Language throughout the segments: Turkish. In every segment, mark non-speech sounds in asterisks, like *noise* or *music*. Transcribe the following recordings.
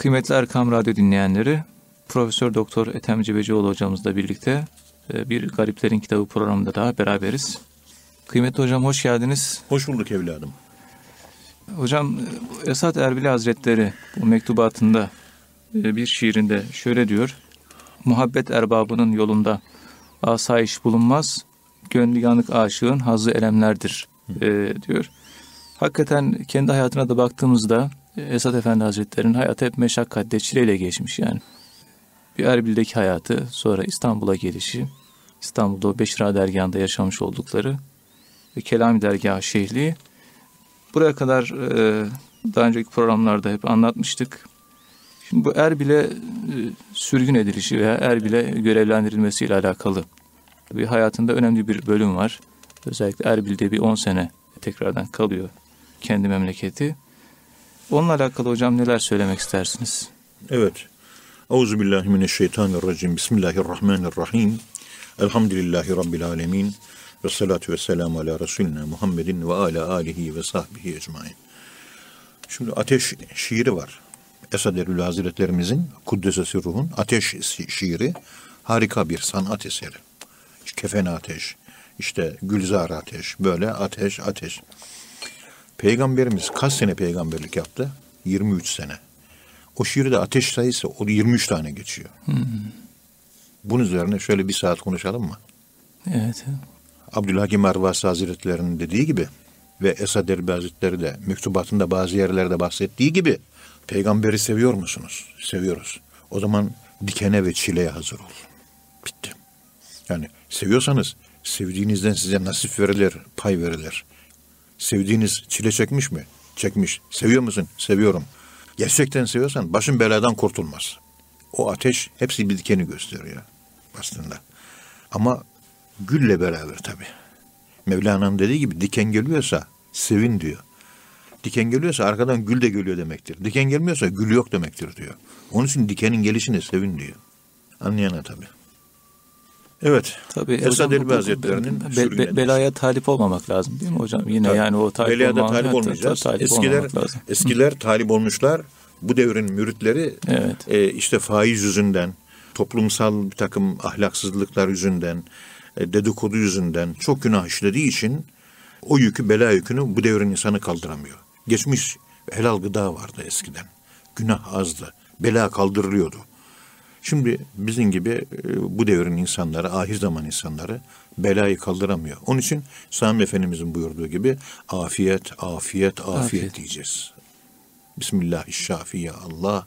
Kıymetli Erkam Radyo dinleyenleri, Profesör Doktor Ethem Cebecioğlu hocamızla birlikte e, bir Gariplerin Kitabı programında daha beraberiz. Kıymetli hocam hoş geldiniz. Hoş bulduk evladım. Hocam Esat Erbil Hazretleri bu mektubatında e, bir şiirinde şöyle diyor. Muhabbet erbabının yolunda asayiş bulunmaz, gönlü yanık aşığın hazı elemlerdir e, diyor. Hakikaten kendi hayatına da baktığımızda Esat Efendi Hazretleri'nin hayatı hep meşakkatle, çileyle geçmiş yani. Bir Erbil'deki hayatı, sonra İstanbul'a gelişi, İstanbul'da o Beşira Dergahı'nda yaşamış oldukları ve Kelami Dergahı şehliği. Buraya kadar e, daha önceki programlarda hep anlatmıştık. Şimdi bu Erbil'e e, sürgün edilişi veya Erbil'e görevlendirilmesiyle alakalı bir hayatında önemli bir bölüm var. Özellikle Erbil'de bir 10 sene tekrardan kalıyor kendi memleketi. Onunla alakalı hocam neler söylemek istersiniz? Evet. Euzubillahimineşşeytanirracim. Bismillahirrahmanirrahim. Elhamdülillahi Rabbil alemin. Ve salatu ve selamu ala Resulina Muhammedin ve ala alihi ve sahbihi ecmain. Şimdi ateş şiiri var. Esad Erbil Hazretlerimizin Kuddesesi Ruh'un ateş şiiri harika bir sanat eseri. Kefen ateş, işte Gülzar ateş, böyle ateş ateş. Peygamberimiz kaç sene peygamberlik yaptı? 23 sene. O şiirde ateş sayısı o 23 tane geçiyor. Hmm. Bunun üzerine şöyle bir saat konuşalım mı? Evet. Abdülhakim Arvasi Hazretleri'nin dediği gibi ve Esad Erbil Hazretleri de mektubatında bazı yerlerde bahsettiği gibi peygamberi seviyor musunuz? Seviyoruz. O zaman dikene ve çileye hazır ol. Bitti. Yani seviyorsanız sevdiğinizden size nasip verilir, pay verilir. Sevdiğiniz çile çekmiş mi? Çekmiş. Seviyor musun? Seviyorum. Gerçekten seviyorsan başın beladan kurtulmaz. O ateş hepsi bir dikeni gösteriyor aslında. Ama gülle beraber tabi. Mevlana'nın dediği gibi diken geliyorsa sevin diyor. Diken geliyorsa arkadan gül de geliyor demektir. Diken gelmiyorsa gül yok demektir diyor. Onun için dikenin gelişini sevin diyor. Anlayana tabi. Evet. Tabii Esad Elbi Hazretleri'nin be, be, belaya talip olmamak lazım değil mi hocam? Yine Tabii. yani o talip Belaya da talip olmayacağız. talip eskiler lazım. eskiler talip olmuşlar. Bu devrin müritleri Evet. e, işte faiz yüzünden, toplumsal bir takım ahlaksızlıklar yüzünden, e, dedikodu yüzünden çok günah işlediği için o yükü, bela yükünü bu devrin insanı kaldıramıyor. Geçmiş helal gıda vardı eskiden. Günah azdı. Bela kaldırılıyordu. Şimdi bizim gibi e, bu devrin insanları, ahir zaman insanları belayı kaldıramıyor. Onun için Sami Efendimizin buyurduğu gibi afiyet, afiyet, afiyet, Afiyet. diyeceğiz. Bismillahirrahmanirrahim Allah,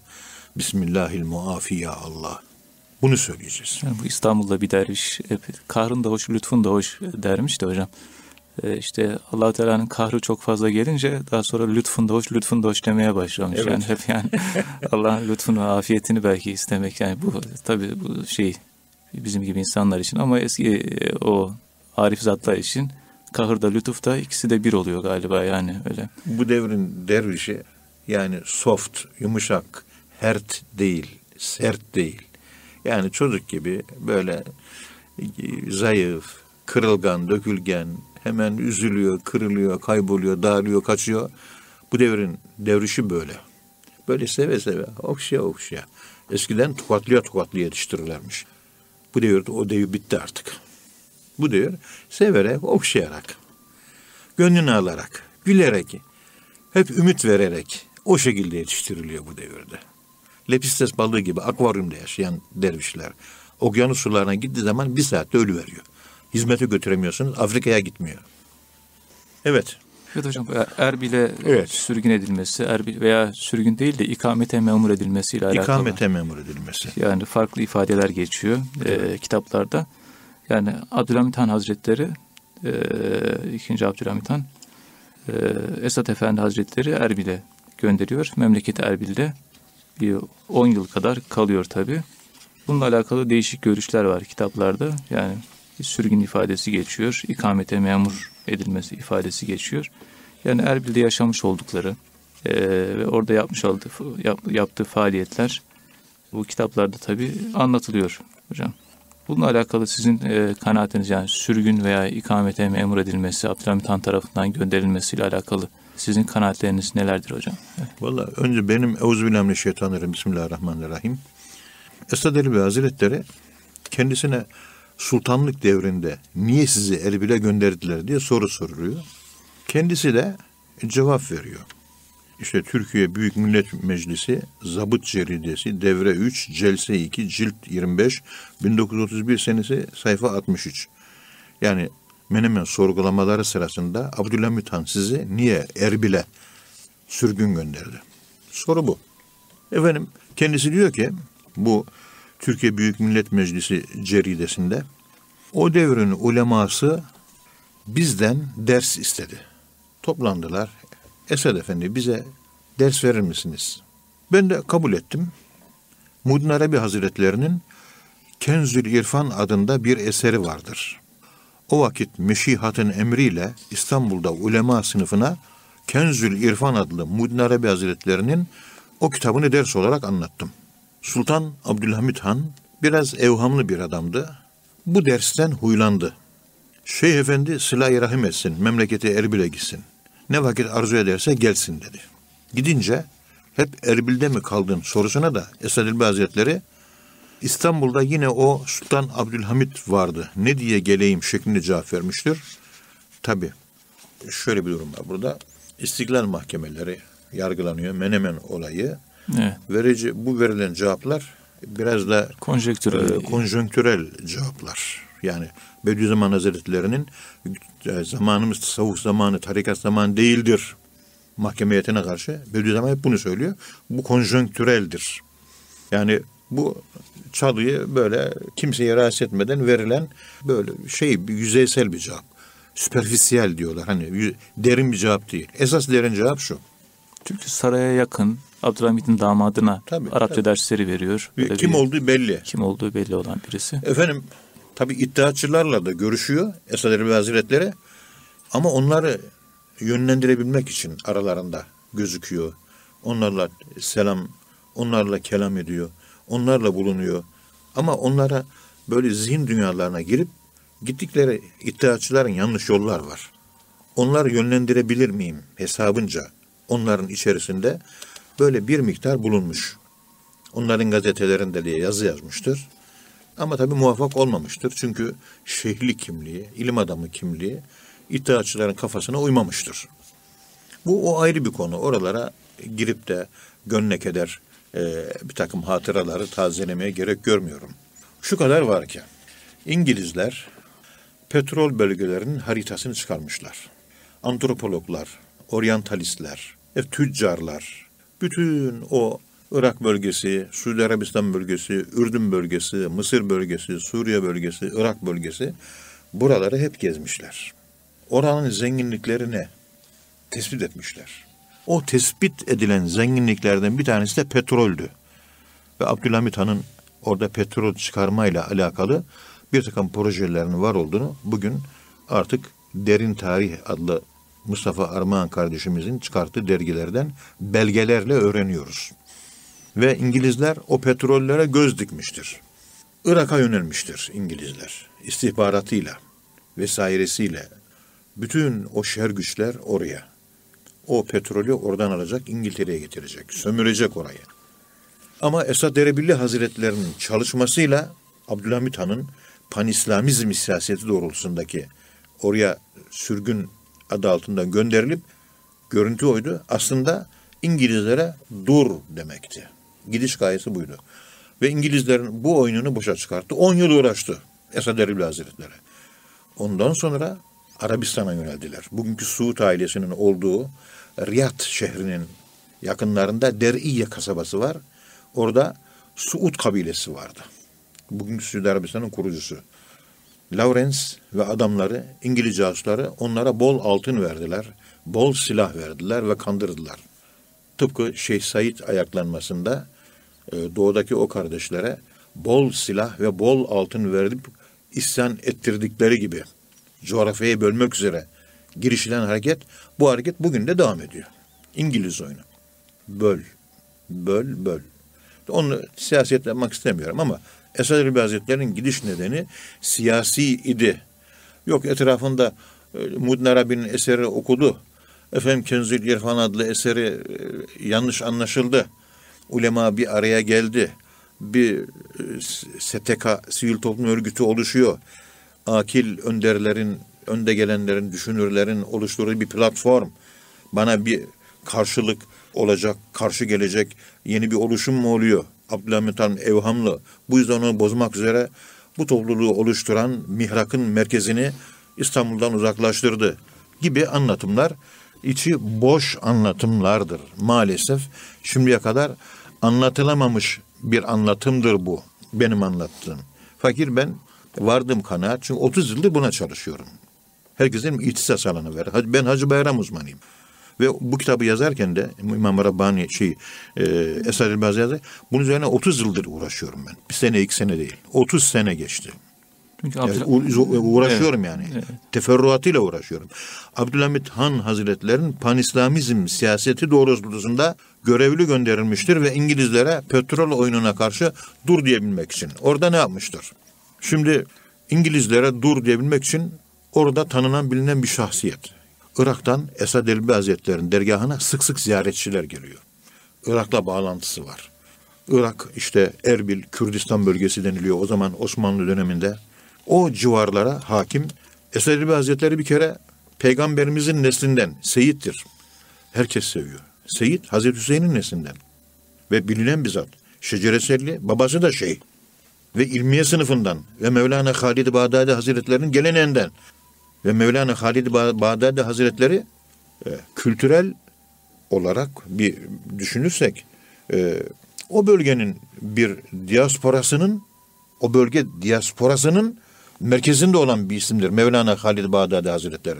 Bismillahil muafiye Allah. Bunu söyleyeceğiz. Yani bu İstanbul'da bir derviş hep kahrın da hoş, lütfun da hoş dermiş de hocam. Ee, işte allah Teala'nın kahrı çok fazla gelince daha sonra lütfun da hoş, lütfun da hoş demeye başlamış. Evet. Yani hep yani *laughs* Allah'ın lütfunu, afiyetini belki istemek. Yani bu tabii bu şey bizim gibi insanlar için ama eski e, o arif zatlar için kahır da lütuf da ikisi de bir oluyor galiba yani öyle. Bu devrin dervişi yani soft, yumuşak, hert değil, sert değil. Yani çocuk gibi böyle zayıf, kırılgan, dökülgen, hemen üzülüyor, kırılıyor, kayboluyor, dağılıyor, kaçıyor. Bu devrin devrişi böyle. Böyle seve seve, okşaya okşaya. Eskiden tokatlıya tokatlıya yetiştirirlermiş. Bu devirde o devir bitti artık. Bu devir severek, okşayarak, gönlünü alarak, gülerek, hep ümit vererek o şekilde yetiştiriliyor bu devirde. Lepistes balığı gibi akvaryumda yaşayan dervişler okyanus sularına gittiği zaman bir saatte ölü veriyor. Hizmete götüremiyorsunuz, Afrika'ya gitmiyor. Evet, Evet hocam bu Erbil'e Evet. sürgün edilmesi Erbil veya sürgün değil de ikamete memur edilmesiyle alakalı. ikamete memur edilmesi. Yani farklı ifadeler geçiyor e, kitaplarda. Yani Abdülhamit Han Hazretleri, e, ikinci Abdülhamit Han, e, Esat Efendi Hazretleri Erbil'e gönderiyor. Memleketi Erbil'de bir 10 yıl kadar kalıyor tabi. Bununla alakalı değişik görüşler var kitaplarda. Yani sürgün ifadesi geçiyor, ikamete memur edilmesi ifadesi geçiyor. Yani Erbil'de yaşamış oldukları e, ve orada yapmış olduğu, yap- yaptığı faaliyetler bu kitaplarda tabi anlatılıyor hocam. Bununla alakalı sizin e, kanaatiniz yani sürgün veya ikamete memur edilmesi, Abdülhamit Han tarafından gönderilmesiyle alakalı Sizin kanaatleriniz nelerdir hocam? Valla önce benim Euzubillahimineşşeytanirracim Bismillahirrahmanirrahim. Esad Erbil Hazretleri kendisine sultanlık devrinde niye sizi Erbil'e gönderdiler diye soru soruluyor. Kendisi de cevap veriyor. İşte Türkiye Büyük Millet Meclisi Zabıt Ceridesi Devre 3 Celse 2 Cilt 25 1931 senesi sayfa 63. Yani Menemen sorgulamaları sırasında Abdülhamit Han sizi niye Erbil'e sürgün gönderdi? Soru bu. Efendim kendisi diyor ki bu Türkiye Büyük Millet Meclisi ceridesinde o devrin uleması bizden ders istedi. Toplandılar. Esed Efendi bize ders verir misiniz? Ben de kabul ettim. Muddin Arabi Hazretlerinin Kenzül İrfan adında bir eseri vardır. O vakit Meşihat'ın emriyle İstanbul'da ulema sınıfına Kenzül İrfan adlı Muddin Arabi Hazretlerinin o kitabını ders olarak anlattım. Sultan Abdülhamit Han biraz evhamlı bir adamdı. Bu dersten huylandı. Şeyh Efendi silah rahim etsin, memleketi Erbil'e gitsin. Ne vakit arzu ederse gelsin dedi. Gidince hep Erbil'de mi kaldın sorusuna da Esad İlbi Hazretleri İstanbul'da yine o Sultan Abdülhamit vardı. Ne diye geleyim şeklinde cevap vermiştir. Tabi şöyle bir durum var burada. İstiklal mahkemeleri yargılanıyor. Menemen olayı. Evet. Verici bu verilen cevaplar biraz da konjonktürel, e, konjonktürel cevaplar. Yani Bediüzzaman Hazretleri'nin e, zamanımız tasavvuf zamanı, tarikat zamanı değildir mahkemeyetine karşı. Bediüzzaman hep bunu söylüyor. Bu konjonktüreldir. Yani bu çalıyı böyle kimseye rahatsız etmeden verilen böyle şey yüzeysel bir cevap. Süperfisiyel diyorlar. Hani derin bir cevap değil. Esas derin cevap şu. Çünkü saraya yakın Abdülhamit'in damadına tabii, Arapça tabii. dersleri veriyor. Böyle kim bir, olduğu belli. Kim olduğu belli olan birisi. Efendim tabii iddiaçılarla da görüşüyor Esad Erbil Hazretleri. Ama onları yönlendirebilmek için aralarında gözüküyor. Onlarla selam, onlarla kelam ediyor. Onlarla bulunuyor. Ama onlara böyle zihin dünyalarına girip gittikleri iddiaçıların yanlış yollar var. Onları yönlendirebilir miyim hesabınca onların içerisinde böyle bir miktar bulunmuş. Onların gazetelerinde diye yazı yazmıştır. Ama tabii muvaffak olmamıştır. Çünkü şehirli kimliği, ilim adamı kimliği iddiaçıların kafasına uymamıştır. Bu o ayrı bir konu. Oralara girip de gönlek eder e, bir takım hatıraları tazelemeye gerek görmüyorum. Şu kadar var ki İngilizler petrol bölgelerinin haritasını çıkarmışlar. Antropologlar, oryantalistler, e, tüccarlar, bütün o Irak bölgesi, Suudi Arabistan bölgesi, Ürdün bölgesi, Mısır bölgesi, Suriye bölgesi, Irak bölgesi buraları hep gezmişler. Oranın zenginliklerini tespit etmişler. O tespit edilen zenginliklerden bir tanesi de petroldü. Ve Abdülhamit Han'ın orada petrol çıkarmayla alakalı bir takım projelerinin var olduğunu bugün artık Derin Tarih adlı Mustafa Armağan kardeşimizin çıkarttığı dergilerden belgelerle öğreniyoruz. Ve İngilizler o petrollere göz dikmiştir. Irak'a yönelmiştir İngilizler. istihbaratıyla vesairesiyle. Bütün o şer güçler oraya. O petrolü oradan alacak, İngiltere'ye getirecek. Sömürecek orayı. Ama Esad Erebilli Hazretlerinin çalışmasıyla Abdülhamit Han'ın panislamizm siyaseti doğrultusundaki oraya sürgün adı altında gönderilip görüntü oydu. Aslında İngilizlere dur demekti. Gidiş gayesi buydu. Ve İngilizlerin bu oyununu boşa çıkarttı. 10 yıl uğraştı Esad Erbil Hazretleri. Ondan sonra Arabistan'a yöneldiler. Bugünkü Suud ailesinin olduğu Riyad şehrinin yakınlarında Der'iye kasabası var. Orada Suud kabilesi vardı. Bugünkü Suudi Arabistan'ın kurucusu. Lawrence ve adamları, İngiliz casusları onlara bol altın verdiler, bol silah verdiler ve kandırdılar. Tıpkı Şeyh Said ayaklanmasında e, doğudaki o kardeşlere bol silah ve bol altın verip isyan ettirdikleri gibi coğrafyayı bölmek üzere girişilen hareket bu hareket bugün de devam ediyor. İngiliz oyunu. Böl, böl, böl. Onu siyaset yapmak istemiyorum ama Esad Erbil Hazretleri'nin gidiş nedeni siyasi idi. Yok etrafında e, Muddin Arabi'nin eseri okudu. Efendim Kenzül İrfan adlı eseri e, yanlış anlaşıldı. Ulema bir araya geldi. Bir e, STK, sivil toplum örgütü oluşuyor. Akil önderlerin, önde gelenlerin, düşünürlerin oluşturduğu bir platform. Bana bir karşılık olacak, karşı gelecek yeni bir oluşum mu oluyor? Abdülhamit Han evhamlı. Bu yüzden onu bozmak üzere bu topluluğu oluşturan mihrakın merkezini İstanbul'dan uzaklaştırdı gibi anlatımlar içi boş anlatımlardır maalesef. Şimdiye kadar anlatılamamış bir anlatımdır bu benim anlattığım. Fakir ben vardım kanaat çünkü 30 yıldır buna çalışıyorum. Herkesin ihtisas alanı var. Ben Hacı Bayram uzmanıyım. Ve bu kitabı yazarken de İmam Rabbani şey e, Esad Elbaz yazar. Bunun üzerine 30 yıldır uğraşıyorum ben. Bir sene iki sene değil. 30 sene geçti. Çünkü yani uğraşıyorum evet. yani. Evet. Teferruatıyla uğraşıyorum. Abdülhamit Han Hazretleri'nin panislamizm siyaseti doğrultusunda görevli gönderilmiştir ve İngilizlere petrol oyununa karşı dur diyebilmek için. Orada ne yapmıştır? Şimdi İngilizlere dur diyebilmek için orada tanınan bilinen bir şahsiyet. Irak'tan Esad Elbi Hazretleri'nin dergahına sık sık ziyaretçiler geliyor. Irak'la bağlantısı var. Irak işte Erbil, Kürdistan bölgesi deniliyor o zaman Osmanlı döneminde. O civarlara hakim Esad Elbi Hazretleri bir kere peygamberimizin neslinden Seyit'tir. Herkes seviyor. Seyit Hazreti Hüseyin'in neslinden. Ve bilinen bir zat. Şecereselli, babası da şey. Ve ilmiye sınıfından ve Mevlana Halid Bağdadi Hazretleri'nin geleneğinden ve Mevlana Halid Bağdadi Hazretleri e, kültürel olarak bir düşünürsek e, o bölgenin bir diasporasının o bölge diasporasının merkezinde olan bir isimdir Mevlana Halid Bağdadi Hazretleri.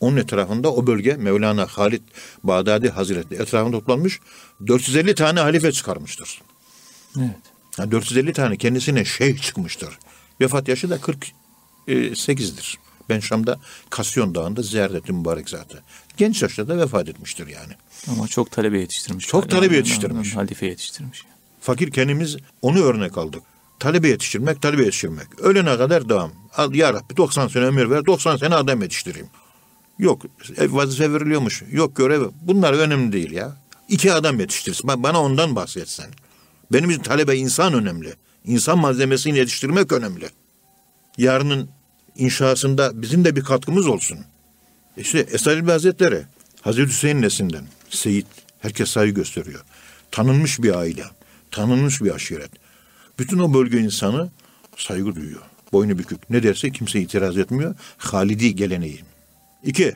Onun etrafında o bölge Mevlana Halid Bağdadi Hazretleri etrafında toplanmış 450 tane halife çıkarmıştır. Evet. Yani 450 tane kendisine şeyh çıkmıştır. Vefat yaşı da 48'dir. Ben Şam'da Kasyon Dağı'nda ziyaret ettim mübarek zatı. Genç yaşta da vefat etmiştir yani. Ama çok talebe yetiştirmiş. Çok talebe yetiştirmiş. Halife yetiştirmiş. Fakir kendimiz onu örnek aldık. Talebe yetiştirmek, talebe yetiştirmek. Ölene kadar devam. Al ya Rabbi 90 sene ömür ver, 90 sene adam yetiştireyim. Yok vazife veriliyormuş. Yok görev. Bunlar önemli değil ya. İki adam yetiştirsin. Bana ondan bahsetsen. Benim için talebe insan önemli. İnsan malzemesini yetiştirmek önemli. Yarının inşasında bizim de bir katkımız olsun. İşte Esad İlbi Hazretleri Hazreti Hüseyin nesinden Seyit. Herkes saygı gösteriyor. Tanınmış bir aile. Tanınmış bir aşiret. Bütün o bölge insanı saygı duyuyor. Boynu bükük. Ne derse kimse itiraz etmiyor. Halidi geleneği. İki,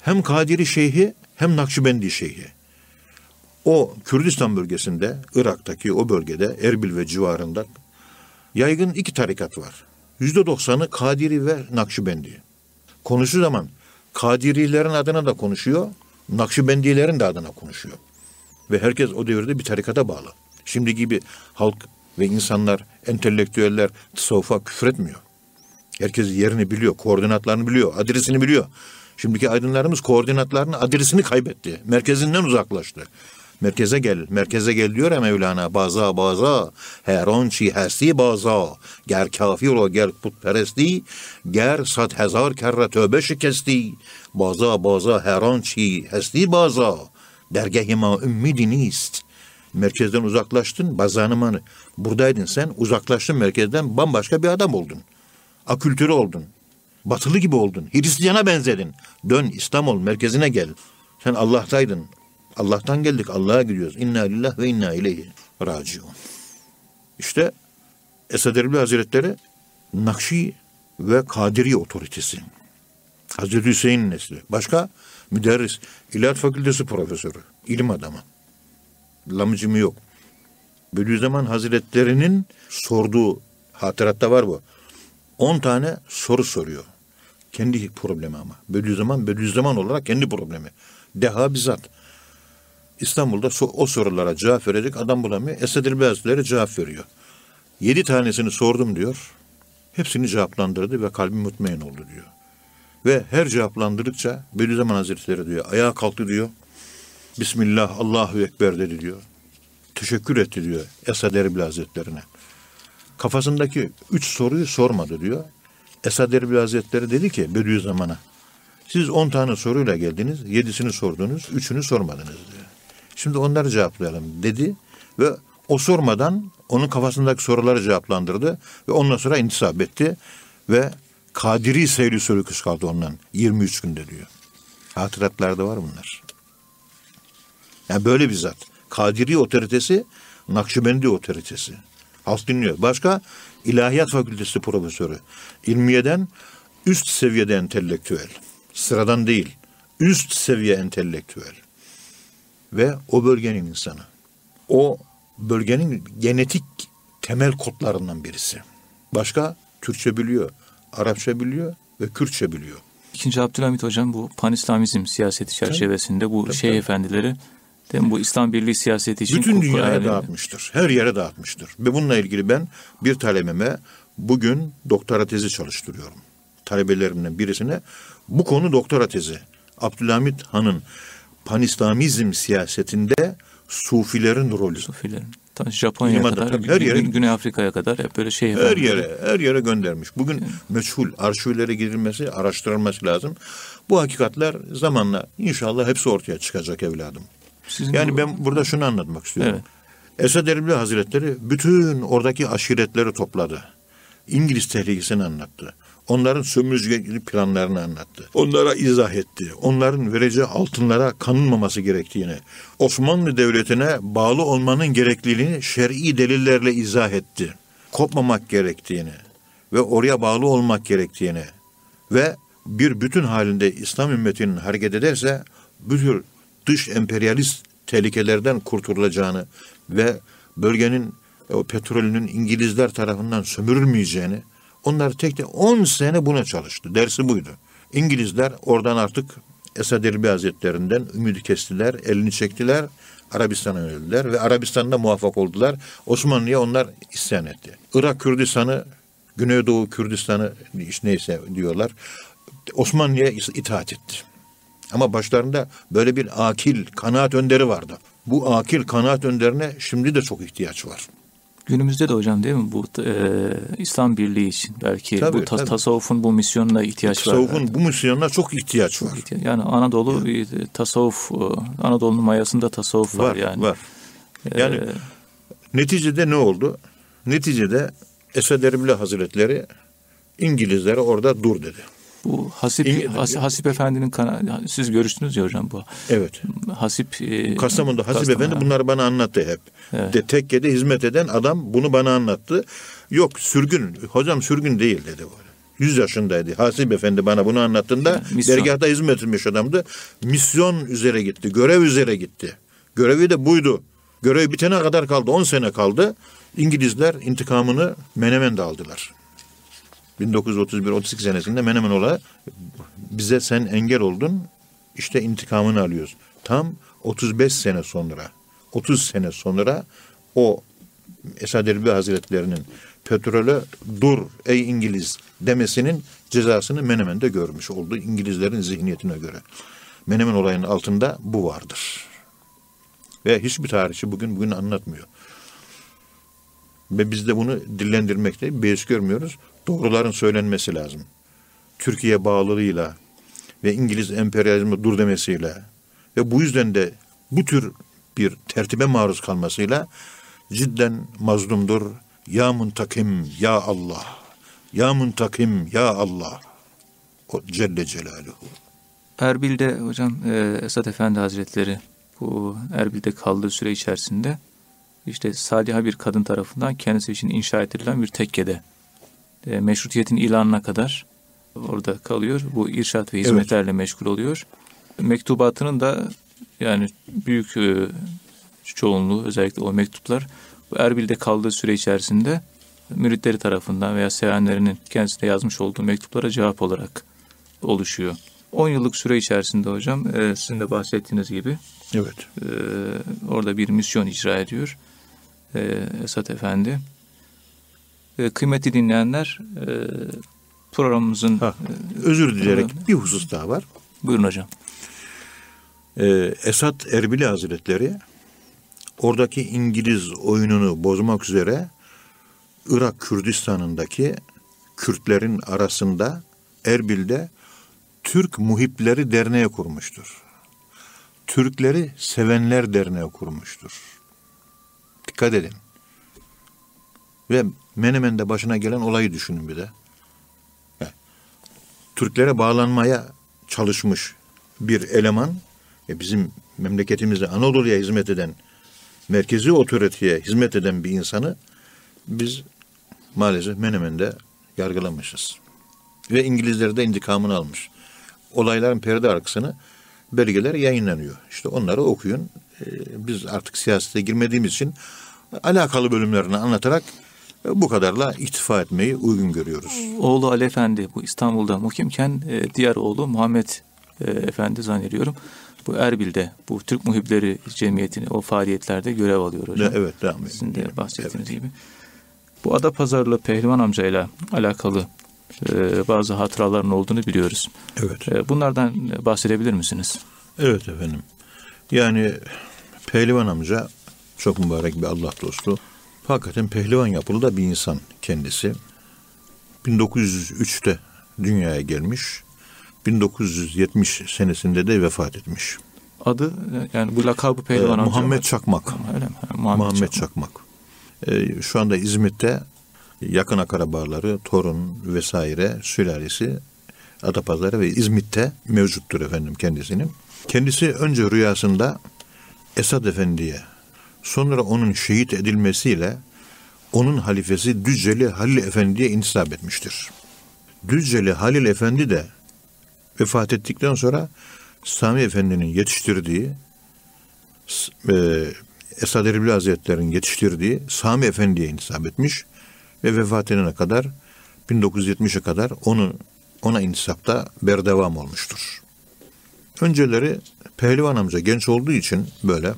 hem Kadiri Şeyhi hem Nakşibendi Şeyhi. O Kürdistan bölgesinde, Irak'taki o bölgede, Erbil ve civarında yaygın iki tarikat var. Yüzde doksanı Kadiri ve Nakşibendi. Konuşu zaman Kadirilerin adına da konuşuyor, Nakşibendilerin de adına konuşuyor. Ve herkes o devirde bir tarikata bağlı. Şimdi gibi halk ve insanlar, entelektüeller tasavvufa küfretmiyor. Herkes yerini biliyor, koordinatlarını biliyor, adresini biliyor. Şimdiki aydınlarımız koordinatlarını, adresini kaybetti. Merkezinden uzaklaştı. Merkeze gel, merkeze gel diyor ya Mevlana. Baza baza, her on çi hesti baza. Ger kafir o ger putperesti, ger sat hezar kerre tövbe şikesti. Baza baza her on çi hesti baza. Dergahima ümmidi nist. Merkezden uzaklaştın, bazanımanı. Buradaydın sen, uzaklaştın merkezden, bambaşka bir adam oldun. Akültürü oldun. Batılı gibi oldun. Hristiyana benzedin. Dön İslam ol, merkezine gel. Sen Allah'taydın. Allah'tan geldik, Allah'a gidiyoruz. İnna lillah ve inna ileyhi raciun. İşte Esad Erbil Hazretleri Nakşi ve Kadiri otoritesi. Hazreti Hüseyin nesli. Başka müderris, İlahiyat Fakültesi profesörü, ilim adamı. Lamıcımı yok. Bediüzzaman Hazretleri'nin sorduğu hatıratta var bu. 10 tane soru soruyor. Kendi problemi ama. Bediüzzaman, Bediüzzaman olarak kendi problemi. Deha bizzat. İstanbul'da o sorulara cevap verecek adam bulamıyor. Esed Hazretleri cevap veriyor. Yedi tanesini sordum diyor. Hepsini cevaplandırdı ve kalbim mutmain oldu diyor. Ve her cevaplandırdıkça Bediüzzaman Hazretleri diyor ayağa kalktı diyor. Bismillah Allahu Ekber dedi diyor. Teşekkür etti diyor Esad Erbil Hazretlerine. Kafasındaki üç soruyu sormadı diyor. Esad Erbil Hazretleri dedi ki Bediüzzaman'a Siz 10 tane soruyla geldiniz, 7'sini sordunuz, 3'ünü sormadınız diyor. Şimdi onları cevaplayalım dedi ve o sormadan onun kafasındaki soruları cevaplandırdı ve ondan sonra intisap etti ve Kadiri Seyli Sölüküs kaldı ondan 23 günde diyor. Hatıratlarda var bunlar. Yani böyle bir zat. Kadiri otoritesi, Nakşibendi otoritesi. Halk dinliyor. Başka İlahiyat Fakültesi profesörü. İlmiyeden üst seviyede entelektüel. Sıradan değil. Üst seviye entelektüel. Ve o bölgenin insanı. O bölgenin genetik temel kodlarından birisi. Başka Türkçe biliyor, Arapça biliyor ve Kürtçe biliyor. İkinci Abdülhamit Hocam bu panislamizm siyaseti çerçevesinde bu Tabii, şeyh tabii. efendileri değil mi, bu İslam Birliği siyaseti için Bütün dünyaya dağıtmıştır. Her yere dağıtmıştır. Ve bununla ilgili ben bir talebeme bugün doktora tezi çalıştırıyorum. Talebelerimden birisine bu konu doktora tezi. Abdülhamit Han'ın panislamizm siyasetinde sufilerin rolü. Sufilerin. Ta Japonya'ya kadar, tabii, her yere- Güney Afrika'ya kadar hep böyle şey Her yere, her yere göndermiş. Bugün meçhul arşivlere girilmesi, araştırılması lazım. Bu hakikatler zamanla inşallah hepsi ortaya çıkacak evladım. Sizin Yani bu- ben burada şunu anlatmak istiyorum. Evet. Esad Erbil Hazretleri bütün oradaki aşiretleri topladı. İngiliz tehlikesini anlattı. Onların sömürücü planlarını anlattı. Onlara izah etti. Onların vereceği altınlara kanılmaması gerektiğini, Osmanlı Devleti'ne bağlı olmanın gerekliliğini şer'i delillerle izah etti. Kopmamak gerektiğini ve oraya bağlı olmak gerektiğini ve bir bütün halinde İslam ümmetinin hareket ederse bütün dış emperyalist tehlikelerden kurtulacağını ve bölgenin o petrolünün İngilizler tarafından sömürülmeyeceğini onlar tek tek 10 sene buna çalıştı. Dersi buydu. İngilizler oradan artık Esad Erbil Hazretlerinden ümidi kestiler, elini çektiler, Arabistan'a yöneldiler ve Arabistan'da muvaffak oldular. Osmanlı'ya onlar isyan etti. Irak Kürdistan'ı, Güneydoğu Kürdistan'ı işte neyse diyorlar. Osmanlı'ya itaat etti. Ama başlarında böyle bir akil, kanaat önderi vardı. Bu akil, kanaat önderine şimdi de çok ihtiyaç var. Günümüzde de hocam değil mi bu e, İslam Birliği için belki Tabii, bu ta- tabii. tasavvufun bu misyonuna ihtiyaç var. Tasavvufun bu misyonuna çok ihtiyaç var. Yani Anadolu bir tasavvuf, e, Anadolu'nun mayasında tasavvuf var, Var, yani. var. Yani Ee, neticede ne oldu? Neticede Esad Erbil Hazretleri İngilizlere orada dur dedi. Bu Hasip, İng- Has- Hasip Efendi'nin kana- siz görüştünüz ya hocam bu. Evet. Hasip e, Kastamonu'da Hasip Kastamonu, Efendi ha. bunları bana anlattı hep. Evet. De, tekkede hizmet eden adam bunu bana anlattı. Yok sürgün, hocam sürgün değil dedi böyle. 100 yaşındaydı. Hasip Efendi bana bunu anlattığında Yani misyon. dergahta hizmet etmiş adamdı. Misyon üzere gitti, görev üzere gitti. Görevi de buydu. Görev bitene kadar kaldı, 10 sene kaldı. İngilizler intikamını Menemen'de aldılar. 1931-32 senesinde Menemen olayı bize sen engel oldun işte intikamını alıyoruz. Tam 35 sene sonra 30 sene sonra o Esad Erbil Hazretlerinin petrole dur ey İngiliz demesinin cezasını Menemen'de görmüş oldu İngilizlerin zihniyetine göre. Menemen olayının altında bu vardır. Ve hiçbir tarihçi bugün bugün anlatmıyor. Ve biz de bunu dillendirmekte beis görmüyoruz. Doğruların söylenmesi lazım. Türkiye bağlılığıyla ve İngiliz emperyalizmi dur demesiyle ve bu yüzden de bu tür bir tertibe maruz kalmasıyla cidden mazlumdur. Ya muntakim ya Allah. Ya muntakim ya Allah. O Celle Celaluhu. Erbil'de hocam e, Esat Efendi Hazretleri bu Erbil'de kaldığı süre içerisinde işte saliha bir kadın tarafından kendisi için inşa edilen bir tekkede e, meşrutiyetin ilanına kadar orada kalıyor. Bu irşat ve hizmetlerle meşgul oluyor. Mektubatının da yani büyük e, çoğunluğu özellikle o mektuplar bu Erbil'de kaldığı süre içerisinde müritleri tarafından veya sevenlerinin kendisine yazmış olduğu mektuplara cevap olarak oluşuyor. 10 yıllık süre içerisinde hocam e, sizin de bahsettiğiniz gibi Evet. e, orada bir misyon icra ediyor e, Esat Efendi. E, kıymetli dinleyenler e, programımızın Ha, e, özür dileyerek Tabii. bir husus daha var. buyurun hocam. Ee, Esat Erbili Hazretleri oradaki İngiliz oyununu bozmak üzere Irak Kürdistan'ındaki Kürtlerin arasında Erbil'de Türk Muhipleri Derneği kurmuştur. Türkleri Sevenler Derneği kurmuştur. Dikkat edin. Ve Menemen'de başına gelen olayı düşünün bir de. Türklere bağlanmaya çalışmış bir eleman, e bizim memleketimizde Anadolu'ya hizmet eden, merkezi otoriteye hizmet eden bir insanı biz maalesef Menemen'de yargılamışız. Ve İngilizler de intikamını almış. Olayların perde arkasını belgeler yayınlanıyor. İşte onları okuyun. Ee, biz artık siyasete girmediğimiz için alakalı bölümlerini anlatarak bu kadarla iktifa etmeyi uygun görüyoruz. Oğlu Ali Efendi bu İstanbul'da mukimken e, diğer oğlu Muhammed e, Efendi zannediyorum. Bu Erbil'de bu Türk Muhibleri Cemiyeti'ni o faaliyetlerde görev alıyor hocam. Evet devam. Sizin de bahsettiğiniz evet. gibi. Bu Adapazarlı Pehlivan amcayla alakalı e, bazı hatıraların olduğunu biliyoruz. Evet. E, bunlardan bahsedebilir misiniz? Evet efendim. Yani Pehlivan amca çok mübarek bir Allah dostu. Hakikaten pehlivan yapılı da bir insan kendisi. 1903'te dünyaya gelmiş. 1970 senesinde de vefat etmiş. Adı yani bu lakabı pehlivan ee, Muhammed Çakmak. Öyle mi? Muhammed, Muhammed Çakmak. Çakmak. Ee, şu anda İzmit'te yakın akrabaları, torun vesaire sülalesi Adapazarı ve İzmit'te mevcuttur efendim kendisinin. Kendisi önce rüyasında Esad Efendi'ye sonra onun şehit edilmesiyle onun halifesi Düzceli Halil Efendi'ye intisap etmiştir. Düzceli Halil Efendi de vefat ettikten sonra Sami Efendi'nin yetiştirdiği e, Esad Erbil Hazretleri'nin yetiştirdiği Sami Efendi'ye intisap etmiş ve vefat kadar 1970'e kadar onu ona intisapta berdevam olmuştur. Önceleri Pehlivan amca genç olduğu için böyle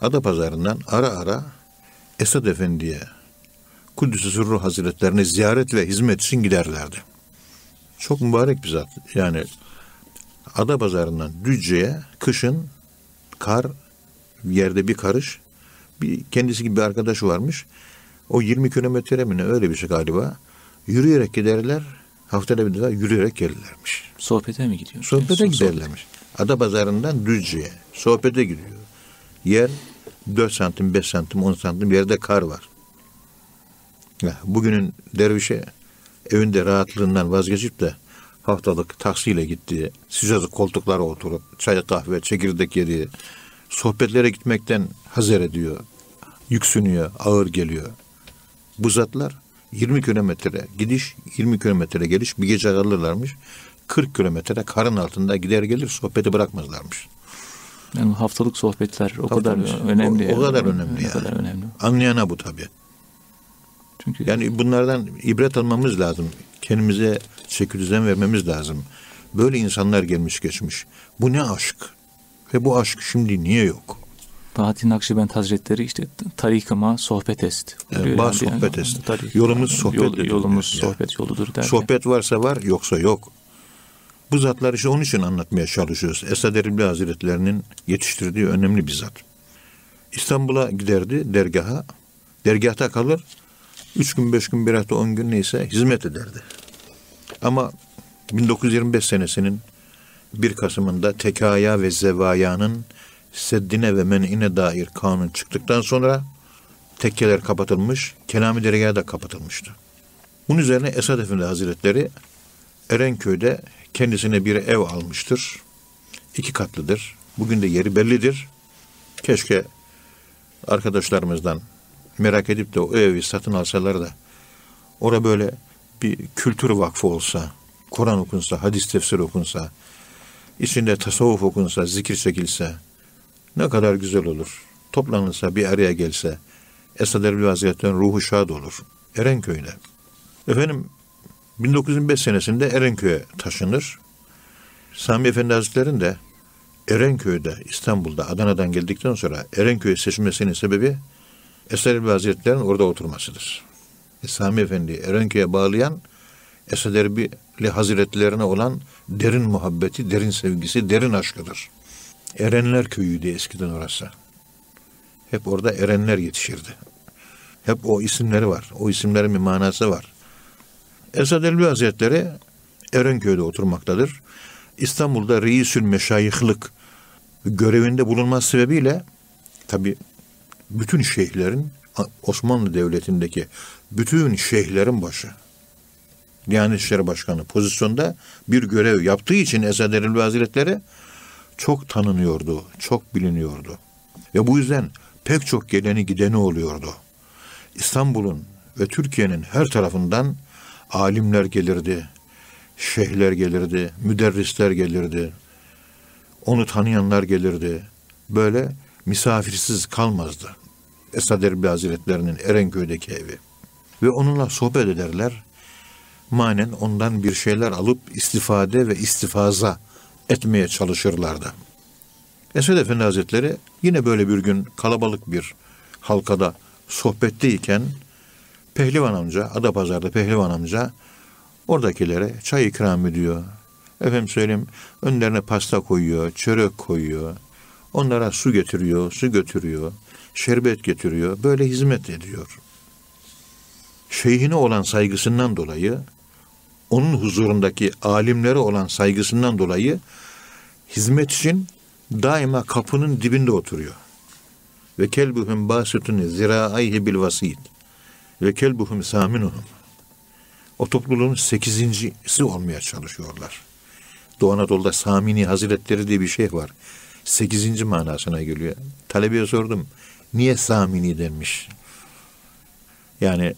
Adapazarı'ndan ara ara Esad Efendi'ye Kudüs-ü Sırrı Hazretlerine ziyaret ve hizmet için giderlerdi. Çok mübarek bir zat. Yani Adapazarı'ndan Düzce'ye kışın kar yerde bir karış bir kendisi gibi bir arkadaşı varmış. O 20 kilometre mi ne öyle bir şey galiba. Yürüyerek giderler. Haftada bir defa yürüyerek gelirlermiş. Sohbete mi gidiyor? Sohbete yani, giderlermiş. Adapazarı'ndan Düzce'ye. Sohbete gidiyor. Yer 4 santim, 5 santim, 10 santim yerde kar var. Bugünün dervişe evinde rahatlığından vazgeçip de haftalık taksiyle gittiği, sıcacık koltuklara oturup çay kahve, çekirdek yediği, sohbetlere gitmekten hazer ediyor, yüksünüyor, ağır geliyor. Bu zatlar 20 kilometre gidiş, 20 kilometre geliş bir gece kalırlarmış. 40 kilometre karın altında gider gelir sohbeti bırakmazlarmış. Yani haftalık sohbetler o Tabii kadar önemli. O, o kadar önemli yani. kadar önemli. Anlayana bu tabii. Çünkü yani bunlardan ibret almamız lazım. Kendimize sekülizden vermemiz lazım. Böyle insanlar gelmiş geçmiş. Bu ne aşk? Ve bu aşk şimdi niye yok? Bahattin Nakşibend Hazretleri işte tarikıma sohbet est. Yani, bah sohbet yani. est. Tarik, yolumuz sohbet yol, Yolumuz yani. sohbet yoludur derken. Sohbet varsa var yoksa yok. Bu zatlar işte onun için anlatmaya çalışıyoruz. Esad Erbil Hazretlerinin yetiştirdiği önemli bir zat. İstanbul'a giderdi dergaha. Dergahta kalır. Üç gün, beş gün, bir hafta, on gün neyse hizmet ederdi. Ama 1925 senesinin 1 Kasım'ında tekaya ve zevayanın seddine ve men'ine dair kanun çıktıktan sonra tekkeler kapatılmış, Kelami Dergahı da kapatılmıştı. Bunun üzerine Esad Efendi Hazretleri Erenköy'de kendisine bir ev almıştır. İki katlıdır. Bugün de yeri bellidir. Keşke arkadaşlarımızdan merak edip de o evi satın alsalar da orada böyle bir kültür vakfı olsa, Kur'an okunsa, hadis tefsir okunsa, içinde tasavvuf okunsa, zikir çekilse ne kadar güzel olur. Toplanılsa, bir araya gelse, Esad Erbil Hazretleri'nin ruhu şad olur. Erenköy'de. Efendim 1905 senesinde Erenköy'e taşınır. Sami Efendi Hazretleri'nin de Erenköy'de, İstanbul'da, Adana'dan geldikten sonra Erenköy'e seçilmesinin sebebi Esad Erbil Hazretleri'nin orada oturmasıdır. E, Sami Efendi Erenköy'e bağlayan Esad Erbil Hazretlerine olan derin muhabbeti, derin sevgisi, derin aşkıdır. Erenler köyüydü eskiden orası. Hep orada erenler yetişirdi. Hep o isimleri var. O isimlerin bir manası var. Esad Elbi Hazretleri Erenköy'de oturmaktadır. İstanbul'da reisül meşayihlik görevinde bulunması sebebiyle tabi bütün şeyhlerin Osmanlı Devleti'ndeki bütün şeyhlerin başı Diyanet İşleri Başkanı pozisyonda bir görev yaptığı için Esad Erbil Hazretleri çok tanınıyordu, çok biliniyordu. Ve bu yüzden pek çok geleni gideni oluyordu. İstanbul'un ve Türkiye'nin her tarafından alimler gelirdi, şeyhler gelirdi, müderrisler gelirdi, onu tanıyanlar gelirdi. Böyle misafirsiz kalmazdı. Esad Erbil Hazretlerinin Erenköy'deki evi. Ve onunla sohbet ederler. Manen ondan bir şeyler alıp istifade ve istifaza etmeye çalışırlardı. Esad Efendi Hazretleri yine böyle bir gün kalabalık bir halkada sohbetteyken Pehlivan amca, Adapazar'da Pehlivan amca oradakilere çay ikram ediyor. Efendim söyleyeyim önlerine pasta koyuyor, çörek koyuyor. Onlara su getiriyor, su götürüyor, şerbet getiriyor. Böyle hizmet ediyor. Şeyhine olan saygısından dolayı, onun huzurundaki alimlere olan saygısından dolayı hizmet için daima kapının dibinde oturuyor. Ve kelbuhum basutun ziraayhi bil vasit. Ve kelbuhum saminuhum. O topluluğun sekizincisi olmaya çalışıyorlar. Doğu Anadolu'da Samini Hazretleri diye bir şey var. Sekizinci manasına geliyor. Talebeye sordum. Niye Samini denmiş? Yani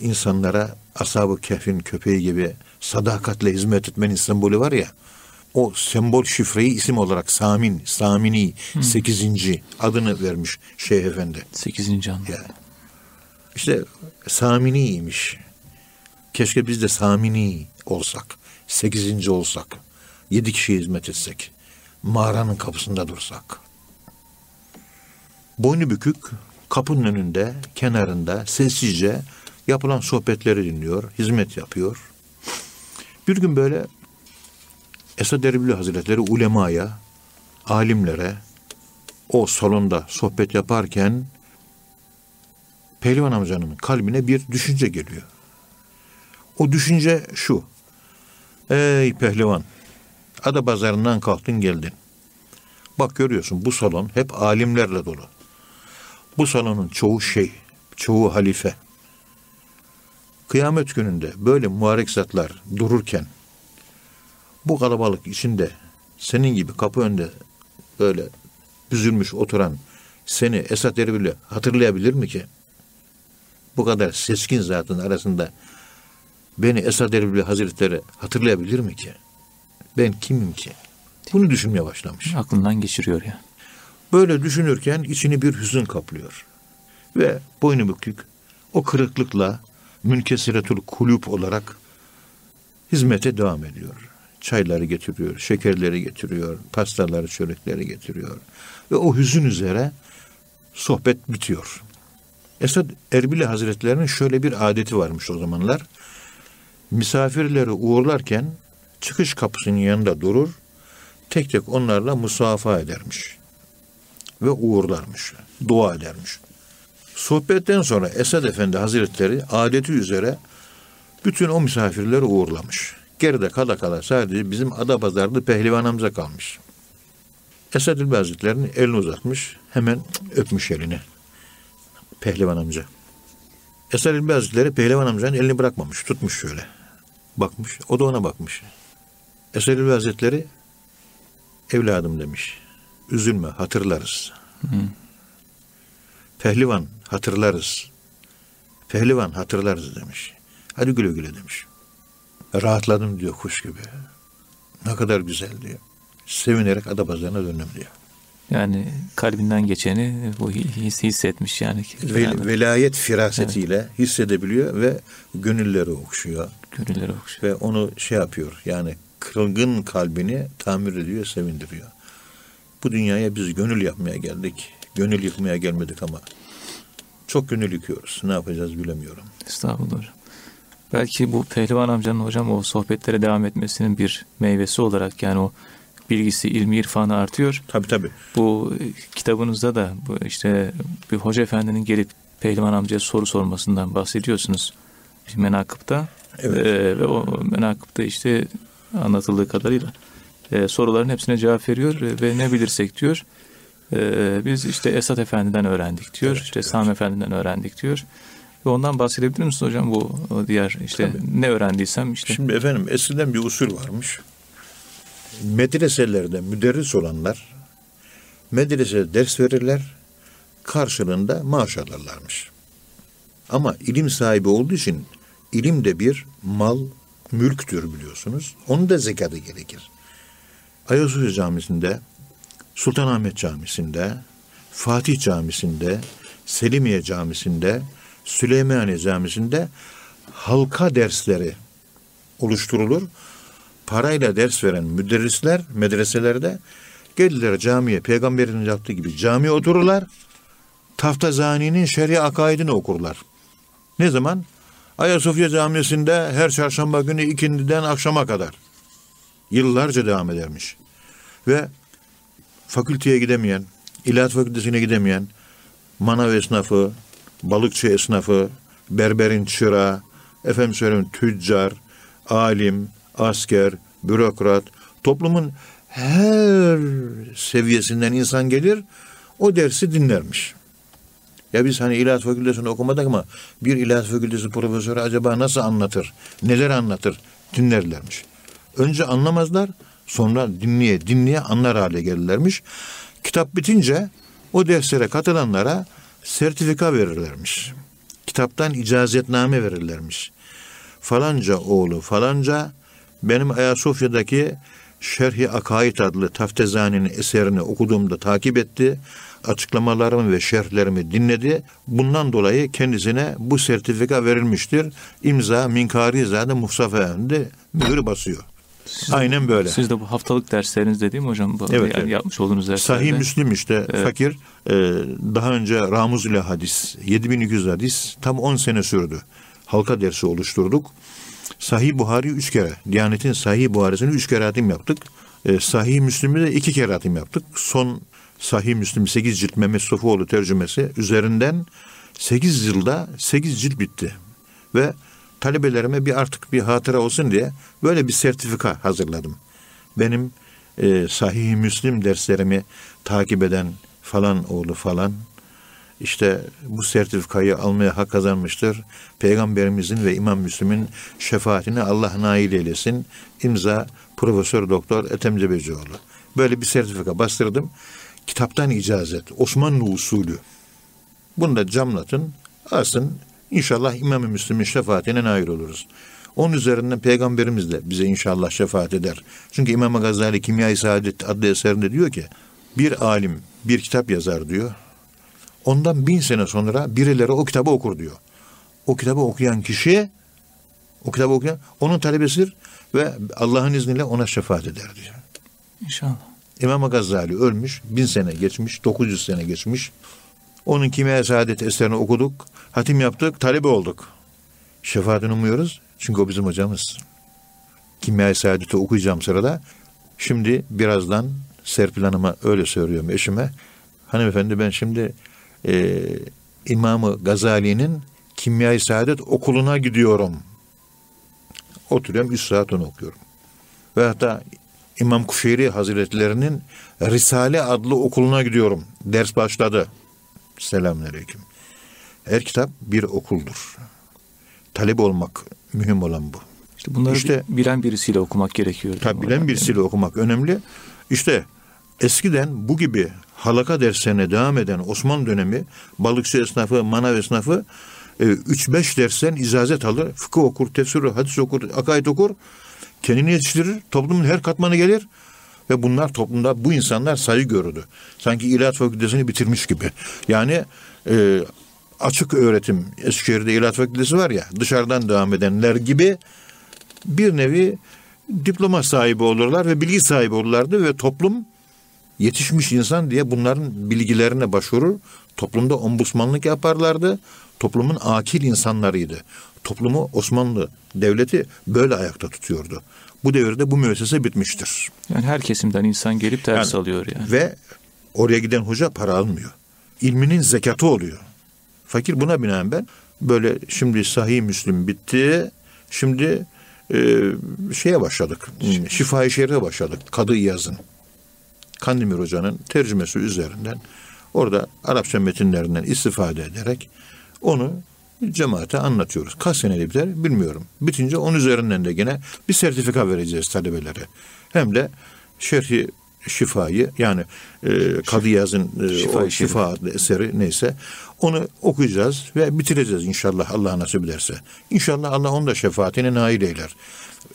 insanlara Ashab-ı Kehf'in köpeği gibi sadakatle hizmet etmenin sembolü var ya o sembol şifreyi isim olarak Samin, Samini, hmm. sekizinci adını vermiş Şeyh Efendi. Sekizinci anlamda. Yani. İşte Samini'ymiş. Keşke biz de Samini olsak, sekizinci olsak, yedi kişiye hizmet etsek, mağaranın kapısında dursak. Boynu bükük, kapının önünde, kenarında sessizce yapılan sohbetleri dinliyor, hizmet yapıyor. Bir gün böyle Esad Erbil Hazretleri ulemaya, alimlere o salonda sohbet yaparken Pehlivan amcanın kalbine bir düşünce geliyor. O düşünce şu. Ey pehlivan, ada pazarından kalktın geldin. Bak görüyorsun bu salon hep alimlerle dolu. Bu salonun çoğu şey, çoğu halife. Kıyamet gününde böyle mübarek zatlar dururken bu kalabalık içinde senin gibi kapı önünde böyle büzülmüş oturan seni Esat Erbil'i hatırlayabilir mi ki? Bu kadar seskin zatın arasında beni Esad Erbil Hazretleri hatırlayabilir mi ki? Ben kimim ki? Bunu düşünmeye başlamış. Aklından geçiriyor ya. Böyle düşünürken içini bir hüzün kaplıyor. Ve boynu bükük o kırıklıkla münkesiretul kulüp olarak hizmete devam ediyor çayları getiriyor, şekerleri getiriyor, pastaları, çörekleri getiriyor. Ve o hüzün üzere sohbet bitiyor. Esad Erbili Hazretlerinin şöyle bir adeti varmış o zamanlar. Misafirleri uğurlarken çıkış kapısının yanında durur, tek tek onlarla musafa edermiş. Ve uğurlarmış, dua edermiş. Sohbetten sonra Esad Efendi Hazretleri adeti üzere bütün o misafirleri uğurlamış. Geride kala kala sadece bizim Adapazarı'da pehlivan amca kalmış. Esad İlbi Hazretleri'nin elini uzatmış. Hemen öpmüş elini. Pehlivan amca. Esad İlbi Hazretleri Pehlivan amcanın elini bırakmamış. Tutmuş şöyle. Bakmış. O da ona bakmış. Esad İlbi Hazretleri evladım demiş. Üzülme hatırlarız. Hı. Pehlivan hatırlarız. Pehlivan hatırlarız demiş. Hadi güle güle demiş. Rahatladım diyor kuş gibi. Ne kadar güzel diyor. Sevinerek Adapazarı'na döndüm diyor. Yani kalbinden geçeni bu his, hissetmiş yani. Vel, velayet firasetiyle evet. hissedebiliyor ve gönülleri okşuyor. Gönülleri okşuyor. Ve onu şey yapıyor yani kırılgın kalbini tamir ediyor, sevindiriyor. Bu dünyaya biz gönül yapmaya geldik. Gönül yıkmaya gelmedik ama çok gönül yıkıyoruz. Ne yapacağız bilemiyorum. Estağfurullah. Belki bu Pehlivan amcanın hocam o sohbetlere devam etmesinin bir meyvesi olarak yani o bilgisi, ilmi, irfanı artıyor. Tabii tabii. Bu e, kitabınızda da bu işte bir hoca efendinin gelip Pehlivan amcaya soru sormasından bahsediyorsunuz. Menakıpta. Evet. Ee, ve o menakıpta işte anlatıldığı kadarıyla e, soruların hepsine cevap veriyor ve ne bilirsek diyor. e, biz işte Esat Efendi'den öğrendik diyor. Evet, işte evet. Sami Efendi'den öğrendik diyor. Ve ondan bahsedebilir misiniz hocam bu diğer işte ne öğrendiysem işte. Şimdi efendim eskiden bir usul varmış. Medreselerde müderris olanlar medresede ders verirler, karşılığında maaş alırlarmış. Ama ilim sahibi olduğu için ilim de bir mal, mülktür biliyorsunuz. Onun da zekatı gerekir. Ayasofya Camisi'nde, Sultanahmet Camisi'nde, Fatih Camisi'nde, Selimiye Camisi'nde, Süleymaniye Camisi'nde halka dersleri oluşturulur. Parayla ders veren müderrisler medreselerde gelirler camiye peygamberin yaptığı gibi camiye otururlar. Taftazani'nin şer'i akaidini okurlar. Ne zaman? Ayasofya Camisi'nde her çarşamba günü ikindiden akşama kadar. Yıllarca devam edermiş. Ve fakülteye gidemeyen, ilahiyat fakültesine gidemeyen, manav esnafı, balıkçı esnafı, berberin çırağı, efendim söyleyeyim tüccar, alim, asker, bürokrat, toplumun her seviyesinden insan gelir, o dersi dinlermiş. Ya biz hani ilahiyat fakültesini okumadık ama bir ilahiyat fakültesi profesörü acaba nasıl anlatır, neler anlatır dinlerlermiş. Önce anlamazlar, sonra dinleye dinleye anlar hale gelirlermiş. Kitap bitince o derslere katılanlara sertifika verirlermiş. Kitaptan icazetname verirlermiş. Falanca oğlu falanca benim Ayasofya'daki Şerhi Akaid adlı Taftezani'nin eserini okuduğumda takip etti. Açıklamalarımı ve şerhlerimi dinledi. Bundan dolayı kendisine bu sertifika verilmiştir. İmza Minkari Zade Mustafa Efendi mühür basıyor. Aynen böyle. Siz de bu haftalık derslerinizde değil mi hocam? Bu, Evet, yani evet. yapmış olduğunuz derslerde. Sahih Müslim işte fakir e, daha önce Ramuz ile hadis 7200 hadis tam 10 sene sürdü. Halka dersi oluşturduk. Sahih Buhari üç kere. Diyanet'in Sahih Buhari'sini üç kere hatim yaptık. E, Sahih Müslim'i de iki kere hatim yaptık. Son Sahih Müslim 8 cilt Mehmet Sofuoğlu tercümesi üzerinden 8 yılda 8 cilt bitti. Ve talebelerime bir artık bir hatıra olsun diye böyle bir sertifika hazırladım. Benim e, Sahih Müslim derslerimi takip eden falan oğlu falan işte bu sertifikayı almaya hak kazanmıştır. Peygamberimizin ve İmam Müslim'in şefaatine Allah nail eylesin. İmza Profesör Doktor Ethem Cebecioğlu. Böyle bir sertifika bastırdım. Kitaptan icazet. Osmanlı usulü. Bunu da camlatın, asın. İnşallah İmam-ı Müslim'in şefaatine nail oluruz. Onun üzerinden Peygamberimiz de bize inşallah şefaat eder. Çünkü İmam Gazali Kimya-i Saadet adlı eserinde diyor ki, bir alim bir kitap yazar diyor. Ondan bin sene sonra birileri o kitabı okur diyor. O kitabı okuyan kişi, o kitabı okuyan, onun talebesidir ve Allah'ın izniyle ona şefaat eder diyor. İnşallah. İmam Gazali ölmüş, bin sene geçmiş, 900 sene geçmiş. Onun Kimya-i Saadet eserini okuduk, hatim yaptık, talebe olduk. Şefaatini umuyoruz çünkü o bizim hocamız. Kimya-i Saadet'i okuyacağım sırada. Şimdi birazdan Serpil Hanım'a öyle söylüyorum eşime. Hanımefendi ben şimdi e, İmamı Gazali'nin Kimya-i Saadet okuluna gidiyorum. Oturuyorum 3 saat onu okuyorum. Ve hatta İmam Kuşeyri Hazretlerinin Risale adlı okuluna gidiyorum. Ders başladı. Selamünaleyküm. Her kitap bir okuldur. Talep olmak mühim olan bu. İşte bunları İşte- bilen birisiyle okumak gerekiyor. değil mi Tabi bilen birisiyle okumak önemli. İşte eskiden bu gibi halaka derslerine devam eden Osmanlı dönemi balıkçı esnafı, manav esnafı 3-5 dersten icazet alır. Fıkıh okur, tefsir, hadis okur, akaid okur. Kendini yetiştirir. Toplumun her katmanı gelir. Ve bunlar toplumda bu insanlar saygı görürdü. Sanki ilahiyat fakültesini bitirmiş gibi. Yani e, açık öğretim Eskişehir'de ilahiyat fakültesi var ya dışarıdan devam edenler gibi bir nevi diploma sahibi olurlar ve bilgi sahibi olurlardı ve toplum yetişmiş insan diye bunların bilgilerine başvurur. Toplumda ombudsmanlık yaparlardı. Toplumun akil insanlarıydı. Toplumu Osmanlı devleti böyle ayakta tutuyordu. Bu devirde bu müessese bitmiştir. Yani her kesimden insan gelip ders Yani- alıyor yani. Ve oraya giden hoca para almıyor. İlminin zekatı oluyor. Fakir buna binaen ben böyle şimdi sahih Müslim bitti. Şimdi e, şeye başladık. Şifa-i Şerif'e başladık. Kadı İyaz'ın. Kandemir Hoca'nın tercümesi üzerinden orada Arapça metinlerinden istifade ederek onu cemaate anlatıyoruz. Kaç senede biter bilmiyorum. Bitince onun üzerinden de yine bir sertifika vereceğiz talebelere. Hem de şerhi şifayı yani e, Kadı Yaz'ın e, Şifa-i o şifa adlı eseri neyse onu okuyacağız ve bitireceğiz inşallah Allah nasip ederse. İnşallah Allah onu da şefaatine nail eyler.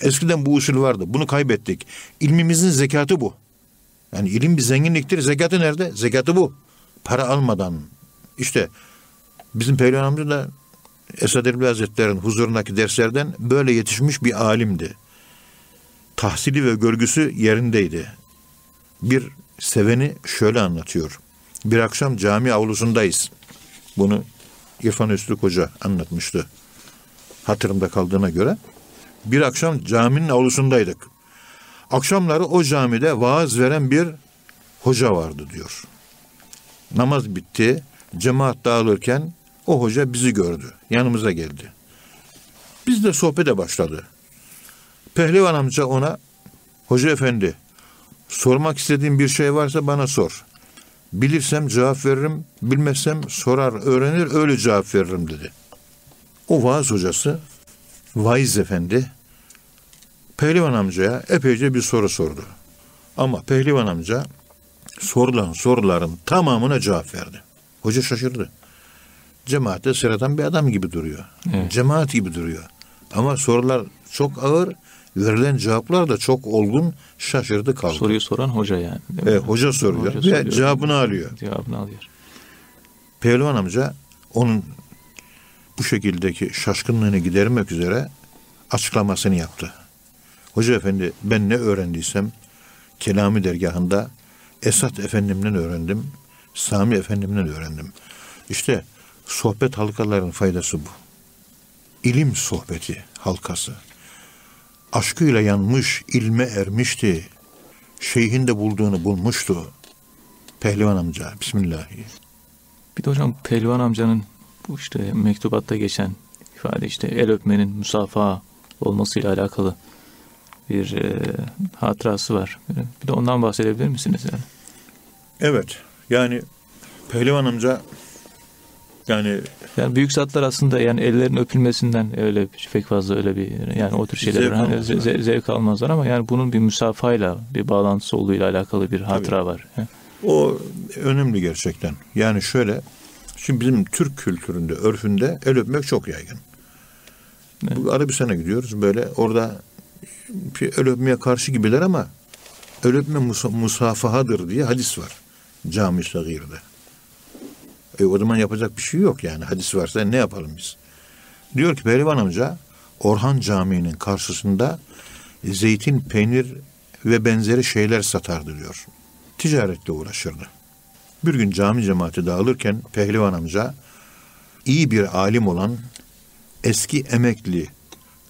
Eskiden bu usul vardı. Bunu kaybettik. İlmimizin zekatı bu. Yani ilim bir zenginliktir. Zekatı nerede? Zekatı bu. Para almadan. İşte bizim Peygamberimiz de Esad Erbil Hazretleri'nin huzurundaki derslerden böyle yetişmiş bir alimdi. Tahsili ve görgüsü yerindeydi. Bir seveni şöyle anlatıyor. Bir akşam cami avlusundayız. Bunu İrfan Üstlük Hoca anlatmıştı. Hatırımda kaldığına göre. Bir akşam caminin avlusundaydık. Akşamları o camide vaaz veren bir hoca vardı diyor. Namaz bitti. Cemaat dağılırken o hoca bizi gördü. Yanımıza geldi. Biz de sohbete başladı. Pehlivan amca ona Hoca efendi sormak istediğin bir şey varsa bana sor. Bilirsem cevap veririm, bilmezsem sorar, öğrenir, öyle cevap veririm dedi. O vaaz hocası Vaiz Efendi Pehlivan amcaya epeyce bir soru sordu. Ama Pehlivan amca sorulan soruların tamamına cevap verdi. Hoca şaşırdı. Cemaatte sıradan bir adam gibi duruyor. Evet. Cemaat gibi duruyor. Ama sorular çok ağır, verilen cevaplar da çok olgun, şaşırdı kaldı. Soruyu soran hoca yani. Evet, hoca soruyor Hoca ve soruyor. cevabını alıyor. Cevabını alıyor. Pehlivan amca onun bu şekildeki şaşkınlığını gidermek üzere açıklamasını yaptı. Hoca efendi ben ne öğrendiysem Kelami dergahında Esat efendimden öğrendim, Sami efendimden öğrendim. İşte sohbet halkalarının faydası bu. İlim sohbeti halkası. Aşkıyla yanmış, ilme ermişti. Şeyhin de bulduğunu bulmuştu. Pehlivan amca, Bismillahirrahmanirrahim. Bir de hocam Pehlivan amcanın bu işte mektubatta geçen ifade işte el öpmenin musafaha olmasıyla alakalı bir e, hatırası var. Bir de ondan bahsedebilir misiniz? Yani? Evet. Yani Pehlivan amca yani yani büyük zatlar aslında yani ellerin öpülmesinden öyle pek fazla öyle bir yani o tür şeyler Zevk hani almazlar. ze- ze- zevk almazlar ama yani bunun bir musafayla bir bağlantısı olduğuyla alakalı bir hatıra var. Yani o önemli gerçekten. Yani şöyle şimdi bizim Türk kültüründe, örfünde el öpmek çok yaygın. Evet. Bu Arabistan'a gidiyoruz böyle orada bir el öpmeye karşı gibiler ama el öpme musa- musafahadır diye hadis var. Cami-i Sagir'de. E o zaman yapacak bir şey yok yani. Hadis varsa ne yapalım biz? Diyor ki Pehlivan amca Orhan Camii'nin karşısında zeytin, peynir ve benzeri şeyler satardı diyor. Ticaretle uğraşırdı. Bir gün cami cemaati dağılırken Pehlivan amca iyi bir alim olan eski emekli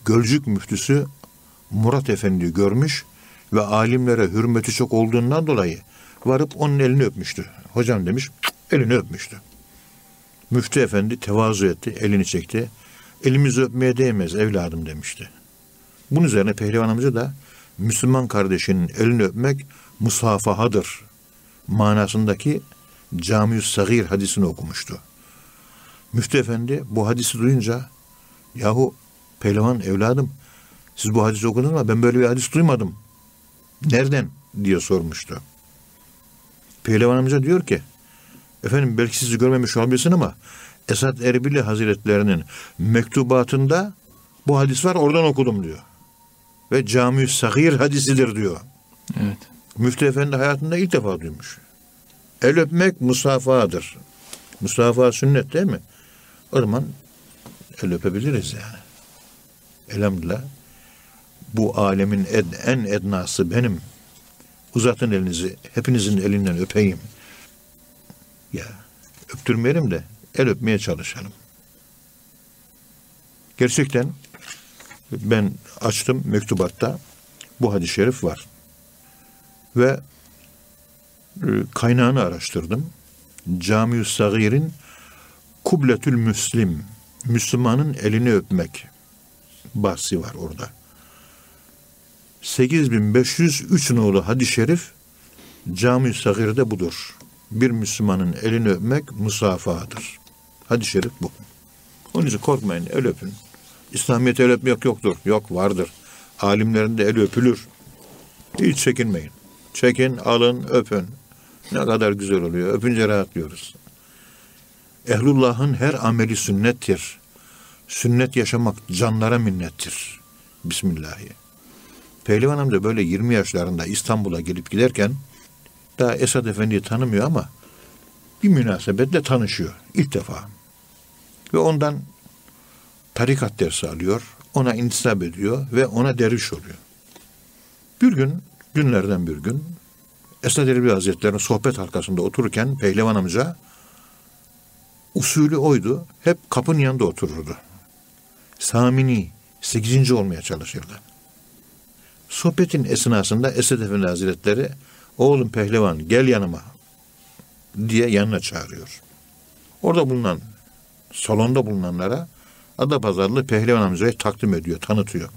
Gölcük müftüsü Murat Efendi'yi görmüş ve alimlere hürmeti çok olduğundan dolayı varıp onun elini öpmüştü. Hocam demiş, elini öpmüştü. Müftü efendi tevazu etti, elini çekti. Elimizi öpmeye değmez evladım demişti. Bunun üzerine Pehlivan amca da Müslüman kardeşinin elini öpmek musafahadır manasındaki Cami-ü Sagir hadisini okumuştu. Müftü efendi bu hadisi duyunca yahu Pehlivan evladım siz bu hadisi okudunuz mu? Ben böyle bir hadis duymadım. Nereden? diye sormuştu. Pehlivan amca diyor ki efendim belki sizi görmemiş olabilirsin ama Esad Erbili Hazretlerinin mektubatında bu hadis var oradan okudum diyor. Ve Cami-ü Sagir hadisidir diyor. evet. Müftü Efendi hayatında ilk defa duymuş. El öpmek musafahadır. Musafaha sünnet değil mi? O zaman el öpebiliriz yani. Elhamdülillah. Bu alemin ed- en ednası benim. Uzatın elinizi. Hepinizin elinden öpeyim. Ya öptürmeyelim de el öpmeye çalışalım. Gerçekten ben açtım mektubatta bu hadis-i şerif var ve e, kaynağını araştırdım. Cami-ü Sagir'in Kubletül Müslim, Müslümanın elini öpmek bahsi var orada. 8503 nolu hadis-i şerif Cami-i Sagir'de budur. Bir Müslümanın elini öpmek musafahadır. Hadis-i şerif bu. Onun için korkmayın, el öpün. İslamiyet'e el öpmek yoktur. Yok, vardır. Alimlerin de el öpülür. Hiç çekinmeyin. Çekin, alın, öpün. Ne kadar güzel oluyor. Öpünce rahatlıyoruz. Ehlullah'ın her ameli sünnettir. Sünnet yaşamak canlara minnettir. Bismillahi. Pehlivan amca böyle 20 yaşlarında İstanbul'a gelip giderken daha Esad Efendi'yi tanımıyor ama bir münasebetle tanışıyor ilk defa. Ve ondan tarikat dersi alıyor, ona intisap ediyor ve ona derviş oluyor. Bir gün, günlerden bir gün Esad Erbil Hazretleri'nin sohbet halkasında otururken Pehlivan amca usulü oydu. Hep kapının yanında otururdu. Samini, sekizinci olmaya çalışırdı. Sohbetin esnasında Esed Efendi Hazretleri oğlum pehlivan gel yanıma diye yanına çağırıyor. Orada bulunan, salonda bulunanlara Adapazarlı Pehlivan amcayı takdim ediyor, tanıtıyor.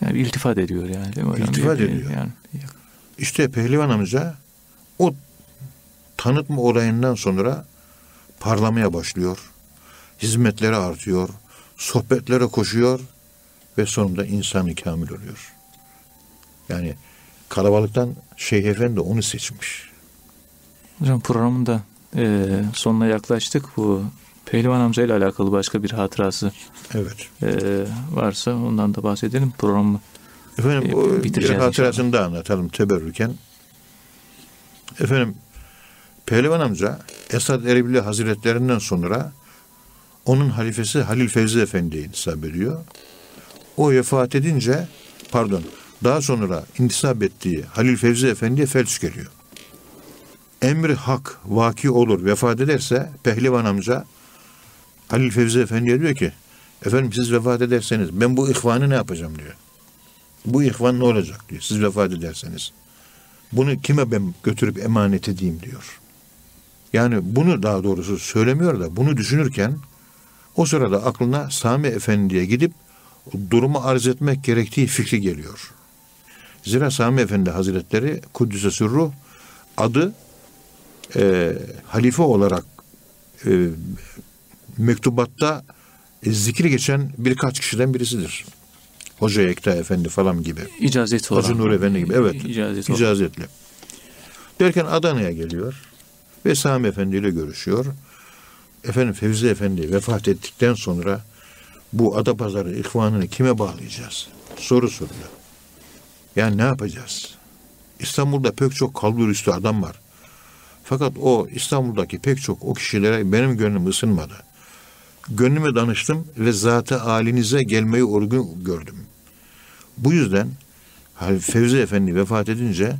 Yani iltifat ediyor yani değil mi hocam? İltifat Bir- ediyor. Yani, İşte Pehlivan amca o tanıtma olayından sonra parlamaya başlıyor. Hizmetleri artıyor. Sohbetlere koşuyor ve sonunda insanı kamil oluyor. Yani kalabalıktan Şeyh Efendi onu seçmiş. hocam programın da e, sonuna yaklaştık. Bu Pehlivan amca ile alakalı başka bir hatırası Evet. e, varsa ondan da bahsedelim. Programı Efendim E, bir hatırasını da anlatalım teberrüken. Efendim Pehlivan amca Esad Erbil Hazretlerinden sonra onun halifesi Halil Fevzi Efendi'ye intisap ediyor. O vefat edince pardon daha sonra intisap ettiği Halil Fevzi Efendi'ye felç geliyor. Emri hak vaki olur vefat ederse Pehlivan amca Halil Fevzi Efendi'ye diyor ki efendim siz vefat ederseniz ben bu ihvanı ne yapacağım diyor. Bu ihvan ne olacak diyor siz vefat ederseniz. Bunu kime ben götürüp emanet edeyim diyor. Yani bunu daha doğrusu söylemiyor da bunu düşünürken o sırada aklına Sami Efendi'ye gidip durumu arz etmek gerektiği fikri geliyor. Zira Sami Efendi Hazretleri Kuddüs'e sürruh adı e, halife olarak e, mektubatta e, zikri geçen birkaç kişiden birisidir. Hoca Ekta Efendi falan gibi. icazeti olan. Hacı Nur Efendi gibi. Evet. İcazeti olan. İcazetli. Derken Adana'ya geliyor ve Sami Efendi ile görüşüyor. Efendim Fevzi Efendi vefat ettikten sonra bu Adapazarı ihvanını kime bağlayacağız? Soru soruyor. Yani ne yapacağız? İstanbul'da pek çok kalbur üstü adam var. Fakat o İstanbul'daki pek çok o kişilere benim gönlüm ısınmadı. Gönlüme danıştım ve zatı halinize gelmeyi uygun gördüm. Bu yüzden Fevzi Efendi vefat edince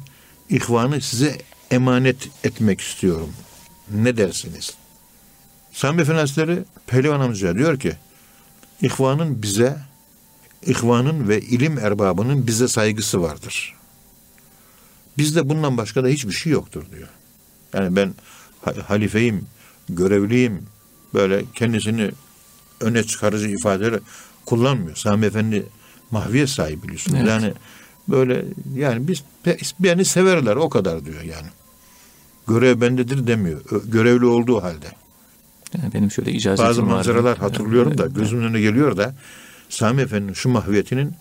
ihvanı size emanet etmek istiyorum. Ne dersiniz? Sami Efendi Hazretleri Pehlivan amcaya diyor ki ihvanın bize ihvanın ve ilim erbabının bize saygısı vardır. Bizde bundan başka da hiçbir şey yoktur diyor. Yani ben ha- halifeyim, görevliyim, böyle kendisini öne çıkarıcı ifadeleri kullanmıyor. Sami Efendi mahviyet sahibi biliyorsunuz. Evet. Yani böyle yani biz beni severler o kadar diyor yani. Görev bendedir demiyor. Görevli olduğu halde. Yani benim şöyle icazetim Bazı var. manzaralar hatırlıyorum da gözümün önüne geliyor da Sami Efendi'nin şu mahviyetinin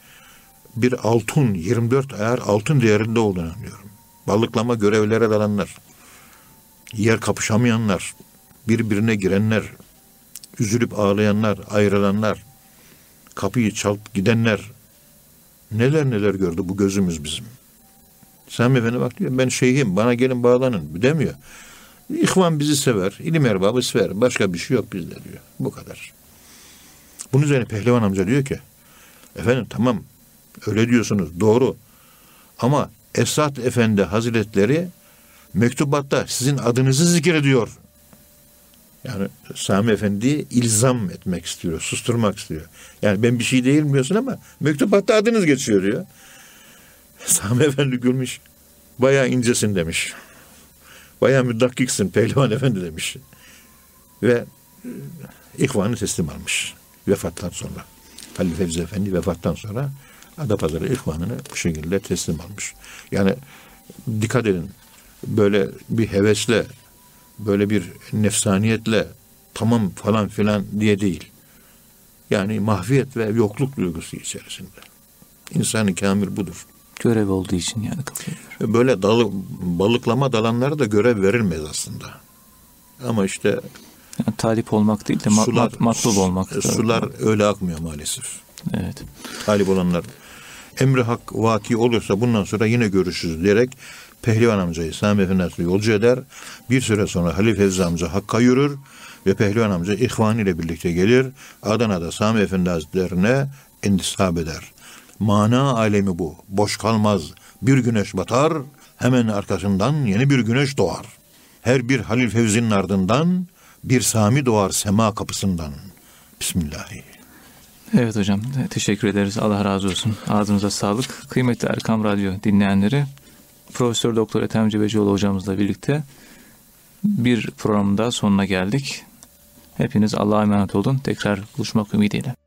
bir altın 24 ayar altın değerinde olduğunu anlıyorum. Balıklama görevlere dalanlar, yer kapışamayanlar, birbirine girenler, üzülüp ağlayanlar, ayrılanlar, kapıyı çalıp gidenler neler neler gördü bu gözümüz bizim. Sami Efendi bak diyor ben şeyhim bana gelin bağlanın demiyor. İhvan bizi sever, ilim erbabı sever. Başka bir şey yok bizde diyor. Bu kadar. Bunun üzerine Pehlivan amca diyor ki efendim tamam öyle diyorsunuz doğru ama Esat Efendi Hazretleri mektubatta sizin adınızı zikrediyor. Yani Sami Efendi'yi ilzam etmek istiyor, susturmak istiyor. Yani ben bir şey değil biliyorsun ama mektubatta adınız geçiyor diyor. Sami Efendi gülmüş. Bayağı incesin demiş. Bayağı müddakiksin Pehlivan Efendi demiş. Ve e, ihvanı teslim almış vefattan sonra. Halil Fevzi Efendi vefattan sonra Adapazarı ihvanını bu şekilde teslim almış. Yani dikkat edin böyle bir hevesle böyle bir nefsaniyetle tamam falan filan diye değil. Yani mahviyet ve yokluk duygusu içerisinde. İnsanı kamil budur. Görev olduğu için yani ediyor. Böyle dalı, balıklama dalanlara da görev verilmez aslında. Ama işte Yani talip olmak değil de ma- sular, mat- matlub olmak. da- sular öyle akmıyor maalesef. Evet. Talip olanlar emri hak vaki olursa bundan sonra yine görüşürüz diyerek Pehlivan amcayı Sami Efendi yolcu eder. Bir süre sonra Halil Fevzi amca Hakk'a yürür ve Pehlivan amca ihvan ile birlikte gelir. Adana'da Sami Efendi Hazretlerine intisap eder. Mana alemi bu. Boş kalmaz. Bir güneş batar, hemen arkasından yeni bir güneş doğar. Her bir Halil Fevzi'nin ardından bir Sami doğar sema kapısından. Bismillahirrahmanirrahim. Evet hocam teşekkür ederiz. Allah razı olsun. Ağzınıza sağlık. Kıymetli Erkam Radyo dinleyenleri Profesör Doktor Ethem Cebecioğlu hocamızla birlikte bir programda sonuna geldik. Hepiniz Allah'a emanet olun. Tekrar buluşmak ümidiyle.